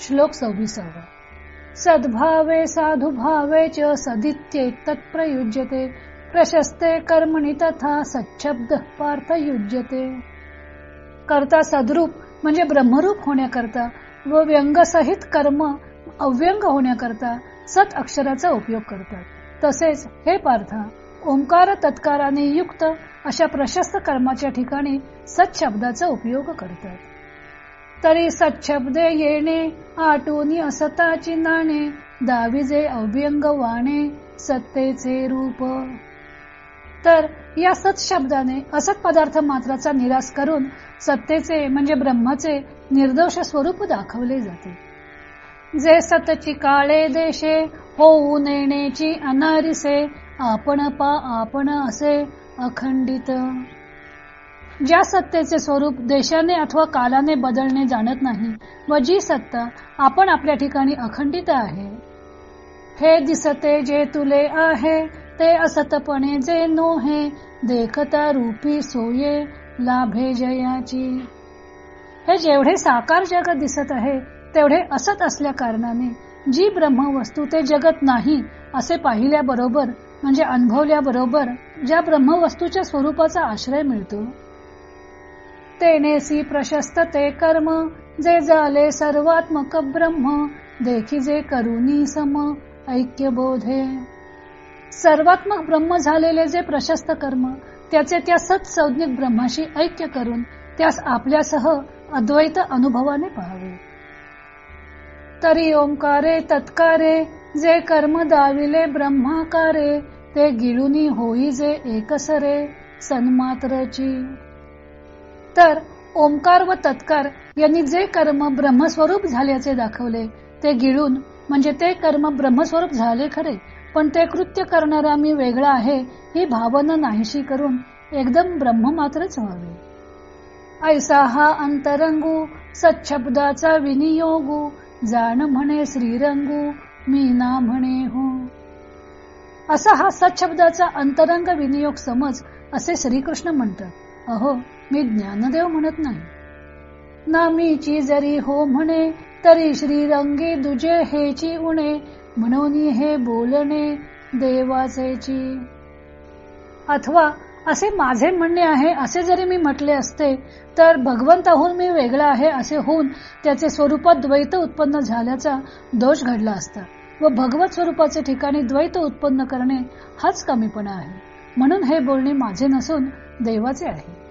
श्लोक सव्वीसावा. सद्भावे साधु भावे च सदित्ये तत्प्रयुज्यते. प्रशस्ते कर्मणि तथा सच्छब्द पार्थ युज्यते करता सद्रूप म्हणजे ब्रह्मरूप होण्याकरता व व्यंगसहित कर्म अव्यंग होण्याकरता सत अक्षराचा उपयोग करतात. तसेच हे पार्थ ओंकार तत्काराने युक्त अशा प्रशस्त कर्माच्या ठिकाणी सत शब्दाचा उपयोग करतात. तरी सच्छब्दे येणे आटोनी असताची नाणे दाविजे अव्यंग वाणे सत्तेचे रूप. तर या सत शब्दाने असत पदार्थ मात्राचा निराश करून सत्तेचे म्हणजे ब्रह्माचे निर्दोष स्वरूप दाखवले जाते. जे सतची काळे देशे होऊ नेण्याची अनारिसे आपण पा आपण असे अखंडित. ज्या सत्तेचे स्वरूप देशाने अथवा कालाने बदलणे जाणत नाही व जी सत्ता आपण आपल्या ठिकाणी अखंडित आहे हे दिसते जे तुले आहे ते असतपणे जे नोहे देखता रूपी सोये लाभे जयाची. हे जेवढे साकार जगत दिसत आहे तेवढे असत असल्या कारणाने जी ब्रह्मवस्तू ते जगत नाही असे पाहिल्याबरोबर म्हणजे अनुभवल्याबरोबर ज्या ब्रह्मवस्तूच्या स्वरूपाचा आश्रय मिळतो. तेनेसी प्रशस्त ते कर्म जे झाले सर्वात्मक ब्रह्म देखी जे करुनी सम ऐक्य बोधे सर्वात्मक ब्रह्म झालेले जे प्रशस्त कर्म त्याचे त्या सत्संज्ञक ब्रह्माशी ऐक्य करून त्यास आपल्यासह अद्वैत अनुभवाने पाहावे. तरी ओंकारे तत्कारे जे कर्म दाविले ब्रह्माकारे ते गिळुनी होई जे एकसरे सन्मात्रची. तर ओंकार व तत्कार यांनी जे कर्म ब्रह्मस्वरूप झाल्याचे दाखवले ते गिळून म्हणजे ते कर्म ब्रह्मस्वरूप झाले खरे पण ते कृत्य करणारा मी वेगळा आहे ही भावना नाहीशी करून एकदम ब्रह्म मात्रच व्हावे. ऐसा हा अंतरंगू सच्छब्दाचा विनियोगू जाण म्हणे श्रीरंगू मी ना म्हणे हो. असा हा सच्छब्दाचा अंतरंग विनियोग समज असे श्रीकृष्ण म्हणतात अहो मी ज्ञानदेव म्हणत नाही. नामीची जरी हो म्हणे तरी श्रीरंगी दुजे हेची उणे म्हणून हे बोलणे देवाचेची. अथवा असे माझे म्हणणे आहे असे जरी मी म्हटले असते तर भगवंताहून मी वेगळा आहे असे होऊन त्याचे स्वरूपात द्वैत उत्पन्न झाल्याचा दोष घडला असता व भगवत स्वरूपाचे ठिकाणी द्वैत उत्पन्न करणे हाच कमीपणा आहे. म्हणून हे बोलणे माझे नसून देवाचे आहे.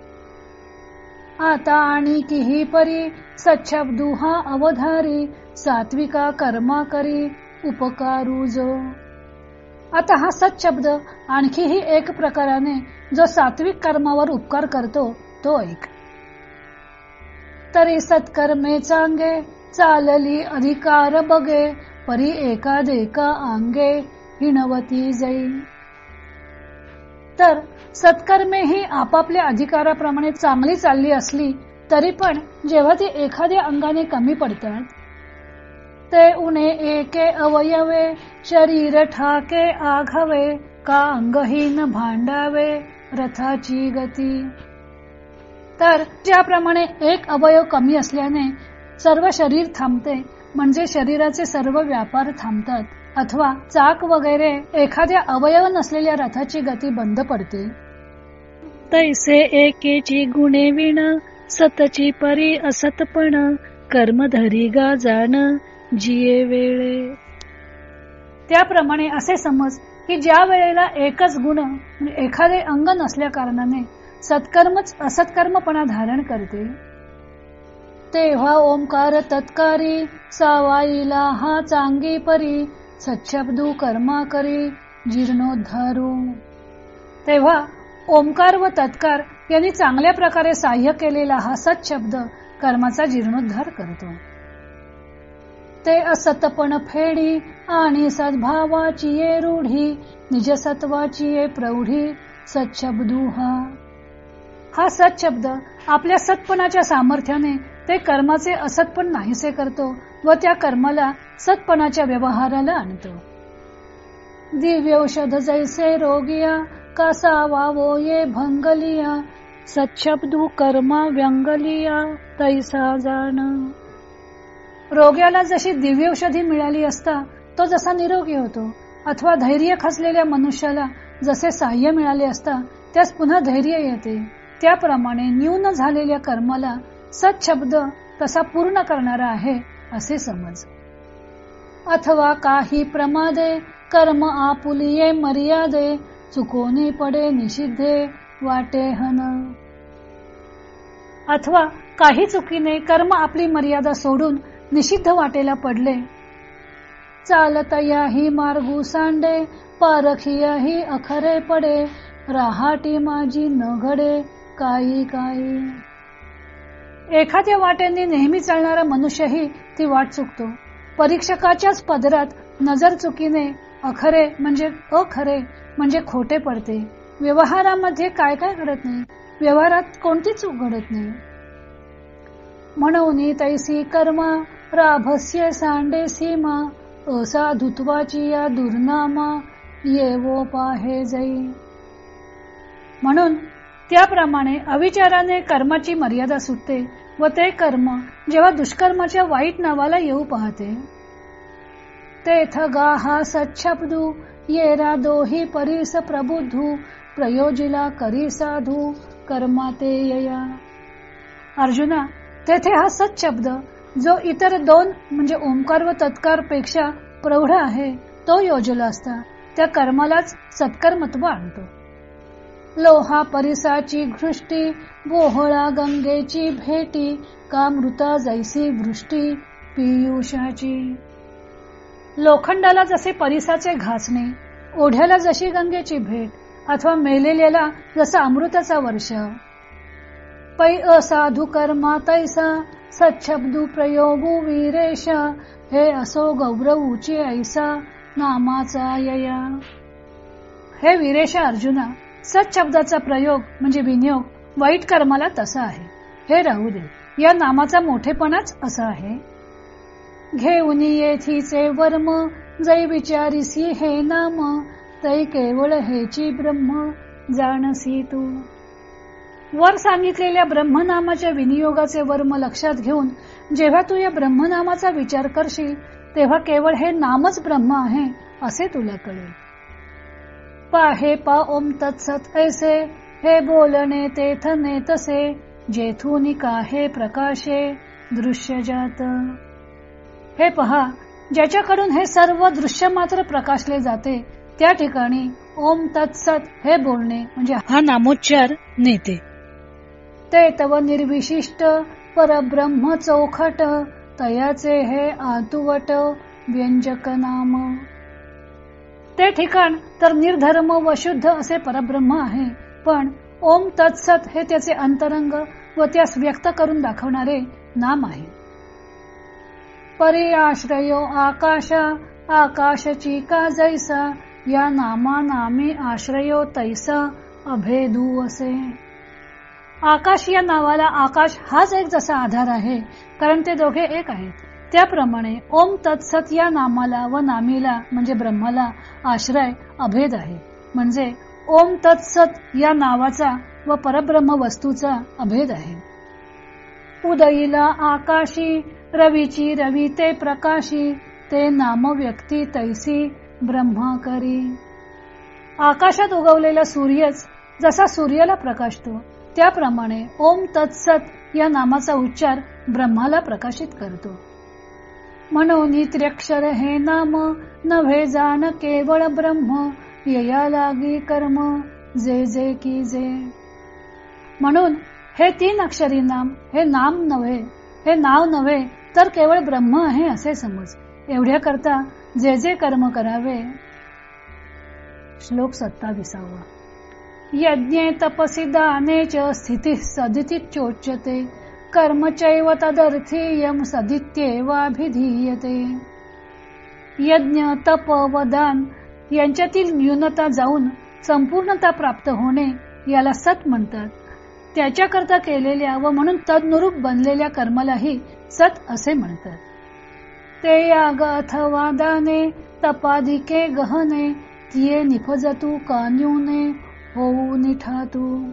आता आणि किही परी सच्छब्दू हा अवधारी सात्विका कर्मा करी उपकारू जो. आता हा सच्छब्द आणखीही एक प्रकाराने जो सात्विक कर्मावर उपकार करतो तो ऐक तरी सत्कर्मे चांगे चालली अधिकार बगे परी एका देका आंगे हिणवती जाई. तर सत्कर्मे ही आपापल्या अधिकाराप्रमाणे चांगली चालली असली तरी पण जेव्हा ती एखाद्या अंगाने कमी पडतात ते उणे एके अवयवे शरीर ठाके आघावे का अंगहीन भांडावे रथाची गती. तर ज्याप्रमाणे एक अवयव कमी असल्याने सर्व शरीर थांबते म्हणजे शरीराचे सर्व व्यापार थांबतात. अथवा चाक वगैरे एखाद्या अवयव नसलेल्या रथाची गती बंद पडते तैसे एकेची गुणे विण सतची परी असतपण कर्म धरी गा जाण जिये वेळे. त्याप्रमाणे असे समज की ज्या वेळेला एकच गुण एखादे अंग नसल्या कारणाने सत्कर्मच असत्कर्मपणा धारण करते. तेव्हा ओंकार तत्कारी सावाईला हा चांगी परी सच्छब्दू कर्मा करी जीर्णोद्धारू. तेव्हा ओंकार व तत्कार यांनी चांगल्या प्रकारे साह्य केलेला हा सच्छब्द कर्माचा जीर्णोद्धार करतो. ते असतपण फेडी आणि सद्भावाची ये रूढी निजसत्वाची ये प्रौढी सच्छब्दू हा. हा सच्छब्द आपल्या सत्पणाच्या सामर्थ्याने ते कर्माचे असतपण नाहीसे करतो व त्या कर्माला सत्पणाच्या व्यवहाराला आणतो. दिव्यौषध जैसे रोगिया कसा वावो ये भंगलिया सच्छब्दू कर्मा व्यंगलिया तैसा जाण. रोग्याला जशी दिव्यौषधी मिळाली असता तो जसा निरोगी होतो अथवा धैर्य खचलेल्या मनुष्याला जसे साह्य मिळाले असता त्यास पुन्हा धैर्य येते. त्याप्रमाणे न्यून झालेल्या कर्माला सच्छब्द तसा पूर्ण करणारा आहे असे समज. अथवा काही प्रमादे कर्म आपुलिये मर्यादे चुकोनी पडे निषिद्धे वाटे हन. अथवा काही चुकीने कर्म आपली मर्यादा सोडून निषिद्ध वाटेला पडले. चालतयाही मार्गू सांडे पारखियाही अखरे पडे राहाटी माझी न घडे काही काही. एखाद्या वाटेने नेहमी चालणारा मनुष्यही ती वाट चुकतो. परीक्षकाच्याच पदरात नजर चुकीने अखरे म्हणजे अखरे म्हणजे खोटे पडते. व्यवहारामध्ये काय काय घडत नाही? व्यवहारात कोणती चूक घडत नाही? म्हणून तैसी कर्मा राभस्य सांडे सीमा असाधुत्वाची या दुर्नामा येवो पाहे जाई म्हणून त्याप्रमाणे अविचाराने कर्माची मर्यादा सुटते. व ते कर्म जेव्हा दुष्कर्माच्या वाईट नावाला येऊ पाहते. तेथ गा हा सच्छब्दू येरा दोही परीस प्रबुद्धू प्रयोजिला करी साधू कर्मा ते यया. अर्जुना तेथे हा सच्छब्द शब्द जो इतर दोन म्हणजे ओंकार व तत्कारपेक्षा प्रौढ आहे तो योजला असता. त्या कर्मालाच सत्कर्मत्व आणतो. लोहा परिसाची घृष्टी बोहळा गंगेची भेटी का मृता जैसी वृष्टी पियुषाची. लोखंडाला जसे परिसाचे घासणे ओढ्याला जशी गंगेची भेट अथवा मेलेल्याला जसा अमृताचा वर्ष. पै असाधु कर्मा तैसा सच्छब्दू प्रयोगू वीरेश हे असो गौरवूची ऐसा नामाचा यया. हे वीरेश अर्जुना सच्छब्दाचा प्रयोग म्हणजे विनियोग वाईट कर्माला तसा आहे. हे राहू दे. या नामाचा मोठेपणाच असा आहे. घेऊन येथीचे वर्म जै विचारिसी हे नाम तै केवळ हेची ब्रह्म जाणसी तू. वर सांगितलेल्या ब्रह्मनामाच्या विनियोगाचे वर्म लक्षात घेऊन जेव्हा तू या ब्रह्मनामाचा विचार करशील तेव्हा केवळ हे नामच ब्रह्म आहे असे तुला कळेल. पाहे पा ओम तत्सत ऐसे हे बोलणे तेथ नेतसे जेथून काहे प्रकाशे दृश्य जात. हे पहा ज्याच्याकडून हे सर्व दृश्य मात्र प्रकाशले जाते त्या ठिकाणी ओम तत्सत हे बोलणे म्हणजे हा नामोच्चार नेते. ते तव निर्विशिष्ट परब्रह्म चौखट तयाचे हे आतुवट व्यंजक नाम. ते ठिकाण तर निर्धर्म व शुद्ध असे परब्रह्म आहे. पण ओम तत्सत हे त्याचे अंतरंग व त्यास व्यक्त करून दाखवणारे नाम आहे. परिआश्रयो आकाशा आकाशची का जैसा या नामा नामे आश्रयो तैसा अभेदू असे. आकाश या नावाला आकाश हाच एक जसा आधार आहे कारण ते दोघे एक आहेत. त्याप्रमाणे ओम तत्सत या नामाला व नामीला म्हणजे ब्रह्माला आश्रय अभेद आहे. म्हणजे ओम तत्सत या नावाचा व परब्रह्म वस्तूचा अभेद आहे. उदयीला आकाशी रवीची रवी ते प्रकाशी ते नाम व्यक्ती तैसी ब्रह्माकरी. आकाशात उगवलेला सूर्यच जसा सूर्याला प्रकाशतो त्याप्रमाणे ओम तत्सत या नामाचा उच्चार ब्रह्माला प्रकाशित करतो. म्हणून त्र्यक्षर हे नाम नव्हे जाण केवळ ब्रह्म यया लागी कर्म जे जे की जे. म्हणून हे तीन अक्षरी नाम हे नाम नव्हे हे नाव नव्हे तर केवळ ब्रह्म आहे असे समज. एवढ्या करता जे जे कर्म करावे. श्लोक सत्ताविसावा. यज्ञे तपसी दाने च स्थिती सदिती चोच्यते. कर्मचैव चैव तदर्थीयम सदित्येवाभिधीयते यज्ञ तप व दान यांच्यातील न्यूनता जाऊन संपूर्णता प्राप्त होणे याला सत म्हणतात. त्याच्याकरता केलेल्या व म्हणून तदनुरूप बनलेल्या कर्मालाही सत असे म्हणतात. ते याग अथवा दाने तपादिके गहने तिये निफजतू कान्यूने होऊ निठातू.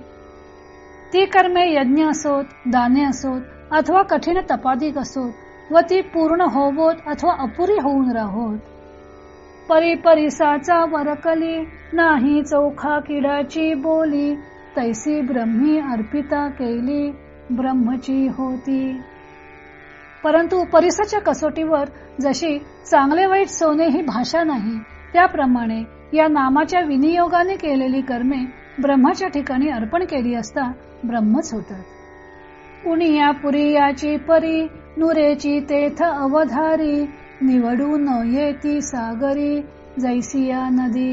ती कर्मे यज्ञ असोत दाने असोत अथवा कठीण तपादिक असोत व ती पूर्ण होवोत अथवा अपुरी होऊन राहोत. परी परिसाचा वरकली नाही चौखा किडाची बोली तैसी ब्रह्मी अर्पिता केली ब्रह्मची होती. परंतु परिसाच्या कसोटीवर जशी चांगले वाईट सोने ही भाषा नाही त्याप्रमाणे या नामाच्या विनियोगाने केलेली कर्मे ब्रह्माच्या ठिकाणी अर्पण केली असता ब्रह्मच होतात. उनिया पुरियाची परी नुरेची तेथ अवधारी निवडून येती सागरी जैसिया नदी.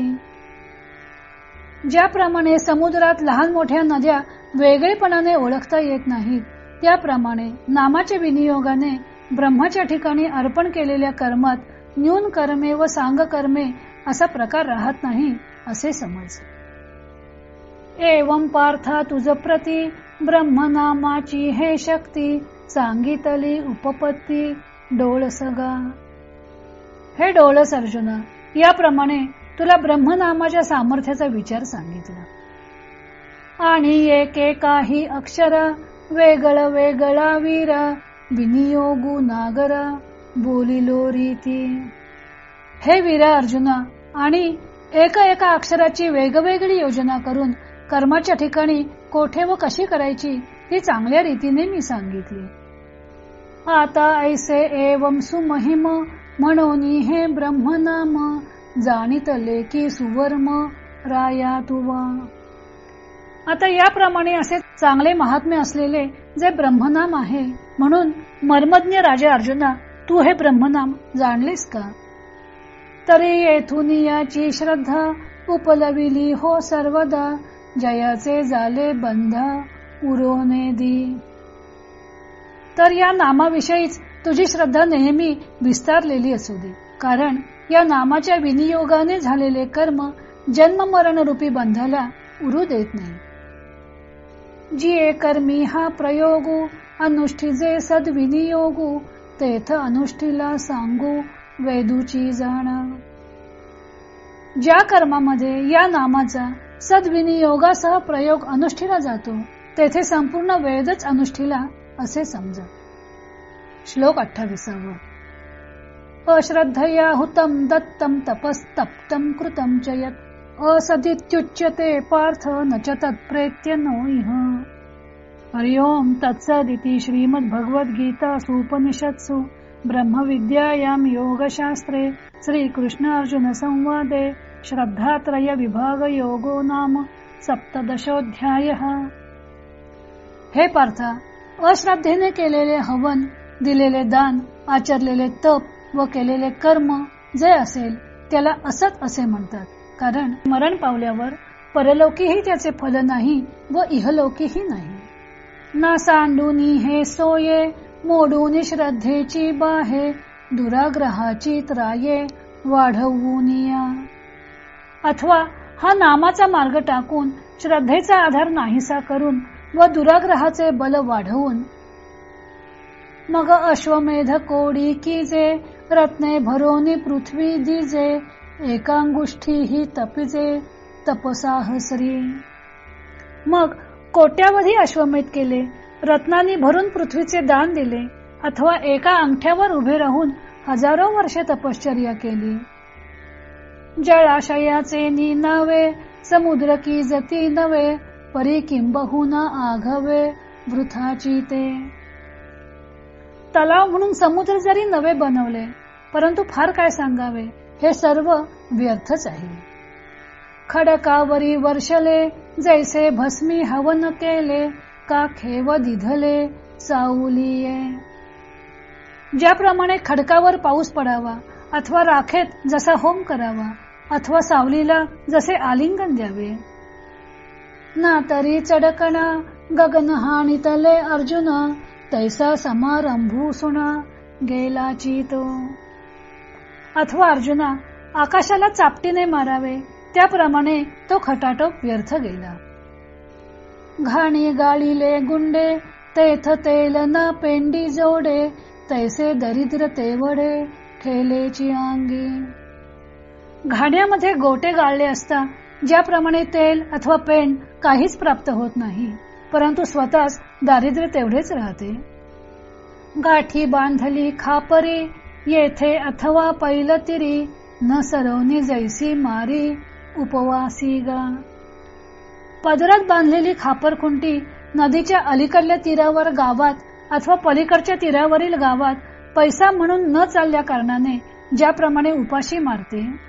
ज्याप्रमाणे समुद्रात लहान मोठ्या नद्या वेगळेपणाने ओळखता येत नाहीत त्याप्रमाणे नामाच्या विनियोगाने ब्रह्माच्या ठिकाणी अर्पण केलेल्या कर्मात न्यून कर्मे व सांग कर्मे असा प्रकार राहत नाही असे समज एवं पार्था तुझ प्रती ब्रह्मनामाची हे शक्ती सांगितली उपपत्ती डोळसगा. हे डोळस अर्जुना याप्रमाणे तुला ब्रह्मनामाच्या सामर्थ्याचा विचार सांगितला. आणि एके काही अक्षर वेगळ वेगळा वीर विनियोगू नागर बोलिलो रीती. हे वीर अर्जुना आणि एका एका अक्षराची वेगवेगळी योजना करून कर्माच्या ठिकाणी कोठे व कशी करायची ही चांगल्या रीतीने मी सांगितली. आता ऐसे एवम सुमहिम म्हणून हे ब्रह्मनाम जाणितले की सुवर्म राया तुवा. आता याप्रमाणे असे चांगले महात्म्य असलेले जे ब्रह्मनाम आहे म्हणून मर्मज्ञ राजा अर्जुना तू हे ब्रह्मनाम जाणलेस का? तरी येथून याची श्रद्धा उपलविली हो सर्वदा. जयाचे झाले बंध उरोने दी. तर या नामाविषयीच तुझी श्रद्धा नेहमी विस्तारलेली असू दे. कारण या नामाच्या विनियोगाने झालेले कर्म जन्म मरण रूपी बंधाला उरू देत नाही. जी कर्मी हा प्रयोगू अनुष्ठिजे सद्विनियोगू तेथ अनुष्ठीला सांगू वेदूची जाण. ज्या कर्मामध्ये या नामाचा सद्विनियोगासह प्रयोग अनुष्ठीला जातो. तेथे संपूर्ण वेदच अनुष्ठीला असे समज श्लोक अठ्ठावीसावा. अश्रद्धया हुतम दत्तम तपस्तप्तम कृतम च असदित्युच्यते पार्थ न च तत्प्रेत्य नो इह. हरिओम तत्सदिति श्रीमद्भगवद्गीतासु उपनिषत्सु ब्रह्मविद्यायां योगशास्त्रे श्रीकृष्ण अर्जुन संवादे श्रद्धात्रय विभाग योगो नाम सप्तदशोध्याय हे पार्थ अश्रद्धेने केलेले हवन दिलेले दान आचरलेले तप व केलेले कर्म जे असेल त्याला असत असे म्हणतात. कारण मरण पावल्यावर परलोकीही त्याचे फल नाही व इहलोकीही नाही. ना सांडूनी हे सोये मोडून श्रद्धेची बाहे दुराग्रहाची त्राये वाढवूनिया अथवा हा नामाचा मार्ग टाकून श्रद्धेचा आधार नाहीसा करून व दुराग्रहाचे बल वाढवून. मग अश्वमेध कोडी कीजे रत्ने भरोनी पृथ्वी दिजे एकांगुष्ठी ही तपिजे तपसाहसरी मग कोट्यावधी अश्वमेध केले रत्नांनी भरून पृथ्वीचे दान दिले अथवा एका अंगठ्यावर उभे राहून हजारो वर्षे तपश्चर्या केली. जळाशयाचे नी समुद्र की जती नवे परी किंबहुना आघवे वृथाची ते. तलाव म्हणून समुद्र जरी नवे बनवले परंतु फार काय सांगावे हे सर्व व्यर्थच आहे. खडकावरी वर्षले जैसे भस्मी हवन केले का खेव दिधले साऊलिये. ज्याप्रमाणे खडकावर पाऊस पडावा अथवा राखेत जसा होम करावा अथवा सावलीला जसे आलिंगन द्यावे. ना तरी चडकणा गगन हानितले अर्जुन तैसा समारंभू सुना गेलाची तो अथवा अर्जुना आकाशाला चापटीने मारावे त्याप्रमाणे तो खटाटोप व्यर्थ गेला. घाणी गाळीले गुंडे तेथ तेल न पेंडी जोडे तैसे दरिद्र तेवडे ठेलेची अंगी घाण्यामध्ये गोटे गाळले असता ज्याप्रमाणे तेल अथवा पेंड काहीच प्राप्त होत नाही परंतु स्वतःच दारिद्र्य तेवढेच राहते. गाठी बांधली खापरी येथे अथवा पैलतिरी न सरवणी जैसी मारी उपवासी गा. पदरात बांधलेली खापर खुंटी नदीच्या अलीकडल्या तीरावर गावात अथवा पलीकडच्या तीरावरील गावात पैसा म्हणून न चालल्या कारणाने ज्याप्रमाणे उपाशी मारते.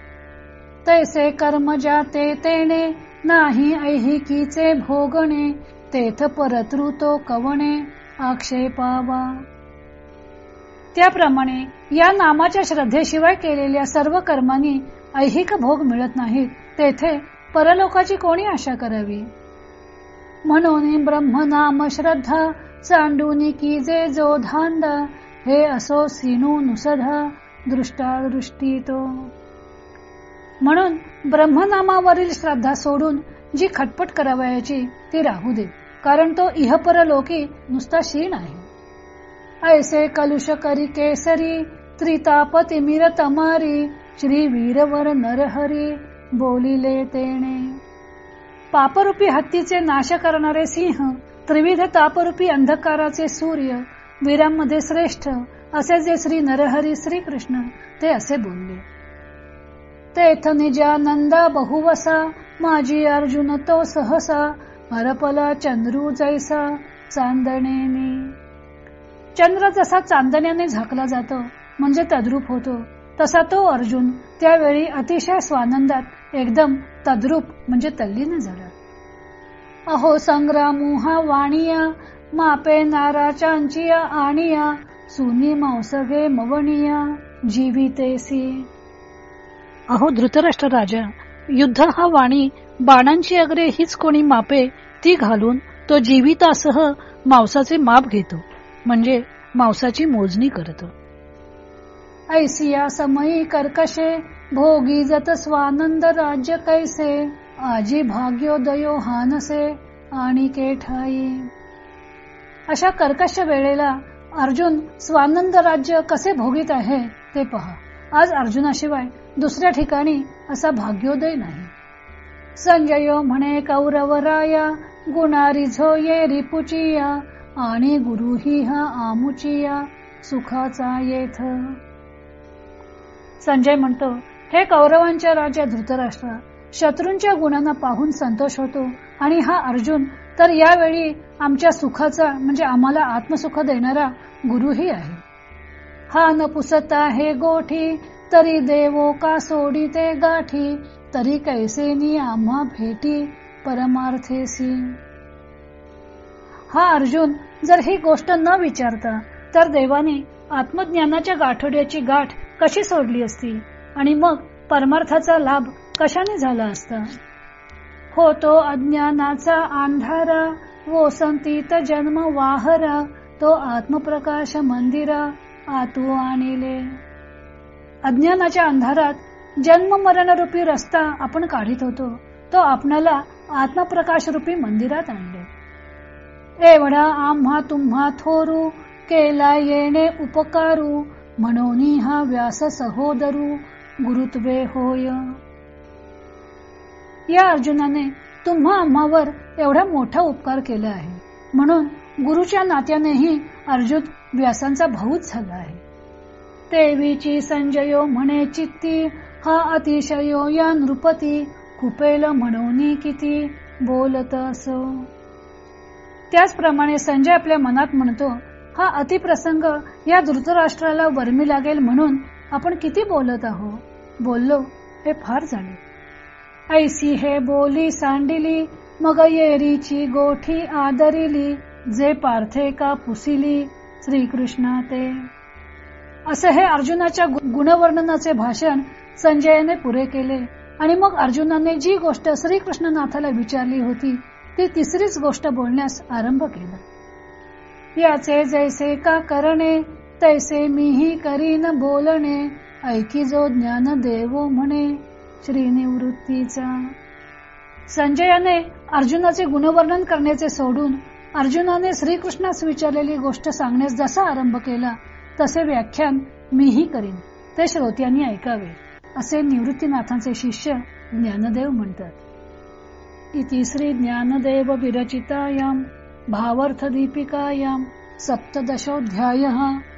तैसे कर्म जाते तेने नाही ऐहिकीचे भोगणे तेथ परतृतो कवणे आक्षेपावा. त्याप्रमाणे या नामाच्या श्रद्धेशिवाय केलेल्या सर्व कर्मांनी ऐहिक भोग मिळत नाहीत तेथे परलोकाची कोणी आशा करावी? म्हणून ब्रह्मनाम श्रद्धा चांडूनी की जे जो धांद हे असो सिनू नुसध दृष्टा दृष्टी तो म्हणून ब्रह्मनामावरील श्रद्धा सोडून जी खटपट करावयाची ती राहू दे. कारण तो इहपर लोकी नुसता शीण आहे. ऐसे कलुष करी केसरी त्रिताप तिमिर तमारी श्री वीरवर नरहरी बोलिले तेणे. पापरूपी हत्तीचे नाश करणारे सिंह त्रिविध तापरूपी अंधकाराचे सूर्य वीरांमध्ये श्रेष्ठ असे जे श्री नरहरी श्रीकृष्ण ते असे बोलले. तेथ निजानंदा बहुवसा माझी अर्जुन तो सहसा हरपला चंद्रू जैसा चांदणेने. चंद्र जसा चांदण्याने झाकला जातो म्हणजे तद्रूप होतो. तसा तो अर्जुन त्यावेळी अतिशय स्वानंदात एकदम तद्रूप म्हणजे तल्लीन झाला. अहो संग्रामुहा वाणिया मापे नाराचांचिया आणिया सुनी मांसगे मवणिया जीवितेसी. अहो धृतराष्ट्र राजा युद्ध हा वाणी बाणांची अग्रे हीच कोणी मापे ती घालून तो जीवितासह मांसाचे माप घेतो म्हणजे मांसाची मोजणी करतो. ऐसिया समयी कर्कशे भोगी जत स्वानंद राज्य कैसे आजी भाग्योदयो हानसे आणि केठाई अशा कर्कश वेळेला अर्जुन स्वानंद राज्य कसे भोगीत आहे ते पहा. आज अर्जुनाशिवाय दुसऱ्या ठिकाणी असा भाग्योदय नाही. संजय म्हणे कौरवराया गुणारी झोये रिपुचिया आणि गुरु ही हा आमुचिया सुखाचा येथ. संजय म्हणतो हे कौरवांच्या राजा धृतराष्ट्र शत्रूंच्या गुणांना पाहून संतोष होतो आणि हा अर्जुन तर यावेळी आमच्या सुखाचा म्हणजे आम्हाला आत्मसुख देणारा गुरुही आहे. हा न पुसता हे गोठी तरी देवो का सोडी ते गाठी? तरी कैसेनी आम्हा भेटी? परमार्थेसी हा अर्जुन जर ही गोष्ट न विचारता तर देवाने आत्मज्ञानाच्या गाठोड्याची गाठ कशी सोडली असती? आणि मग परमार्थाचा लाभ कशाने झाला असता? होतो अज्ञानाचा अंधारा वोसंतीत जन्म वाहरा तो आत्मप्रकाश मंदिरा आतू आणले. अज्ञानाच्या अंधारात जन्म मरण रूपी रस्ता आपण काढित होतो. तो आपणाला आत्मप्रकाश रूपी मंदिरात आणले. एवढा आम्हा तुम्हा थोरू केला येणे उपकारू म्हणून हा व्यास सहोदरू गुरुत्वे होय. या अर्जुनाने तुम्हा आम्हावर एवढा मोठा उपकार केला आहे. म्हणून गुरुच्या नात्यानेही अर्जुन व्यासांचा भाऊच झाला आहे. देवीची संजयो म्हणे चित्ती. हा अतिशयो या नृपती. कुपेल म्हणून किती. बोलत असो. त्याचप्रमाणे संजय आपल्या मनात म्हणतो हा अतिप्रसंग या धृतराष्ट्राला वर्मी लागेल म्हणून आपण किती बोलत आहो. बोललो हे फार झाले. ऐसी हे बोली सांडिली मग येरीची गोठी आदरिली जे पार्थे का पुसिली श्रीकृष्णा ते. असे हे अर्जुनाच्या गुणवर्णनाचे भाषण संजयाने पुरे केले. आणि मग अर्जुनाने जी गोष्ट श्रीकृष्णनाथाला विचारली होती ती तिसरीच गोष्ट बोलण्यास आरंभ केला. याचे जैसे का करणे तैसे मीही करीन बोलणे ऐकी जो ज्ञान देवो म्हणे श्रीनिवृत्तीचा. संजयाने अर्जुनाचे गुणवर्णन करण्याचे सोडून अर्जुनाने श्रीकृष्णास विचारलेली गोष्ट सांगण्यास जसा आरंभ केला तसे व्याख्यान मीही करीन. ते श्रोत्यांनी ऐकावे असे निवृत्तीनाथांचे शिष्य ज्ञानदेव म्हणतात. इति श्री ज्ञानदेव विरचितायाम भावार्थ दीपिकायाम सप्तदशोऽध्यायः.